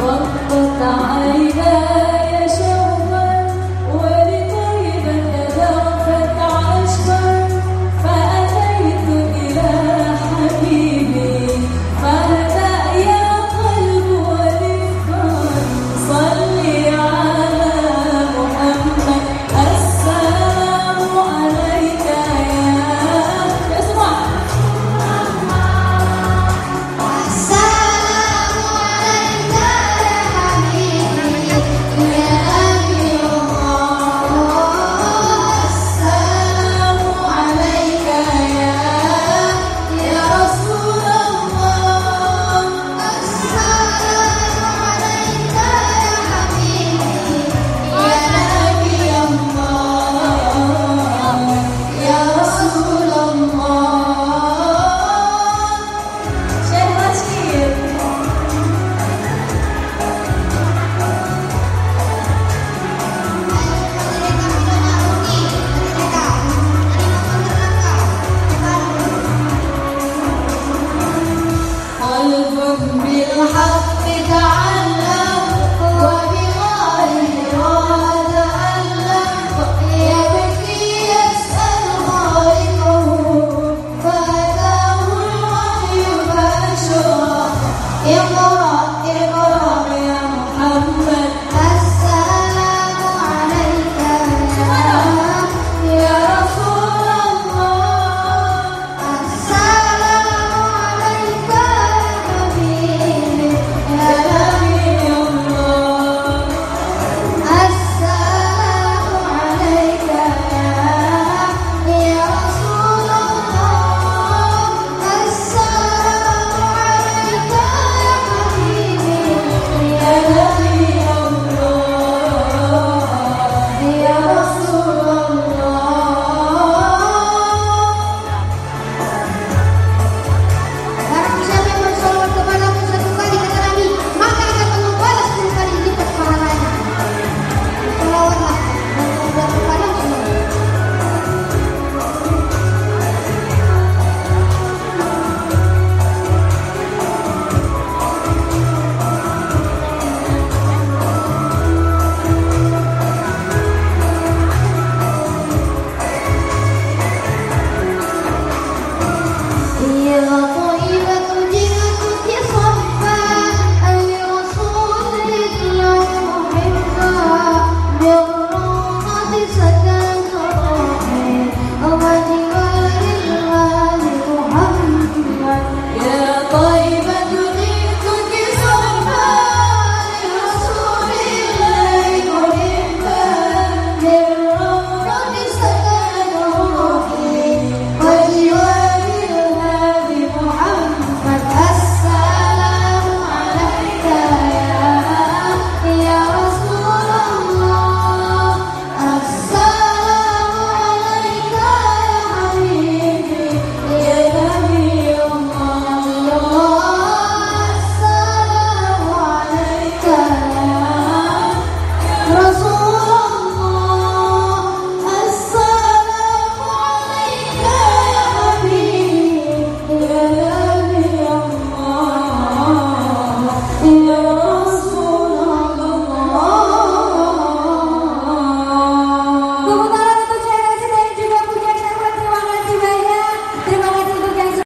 वक्त आएगा 그대와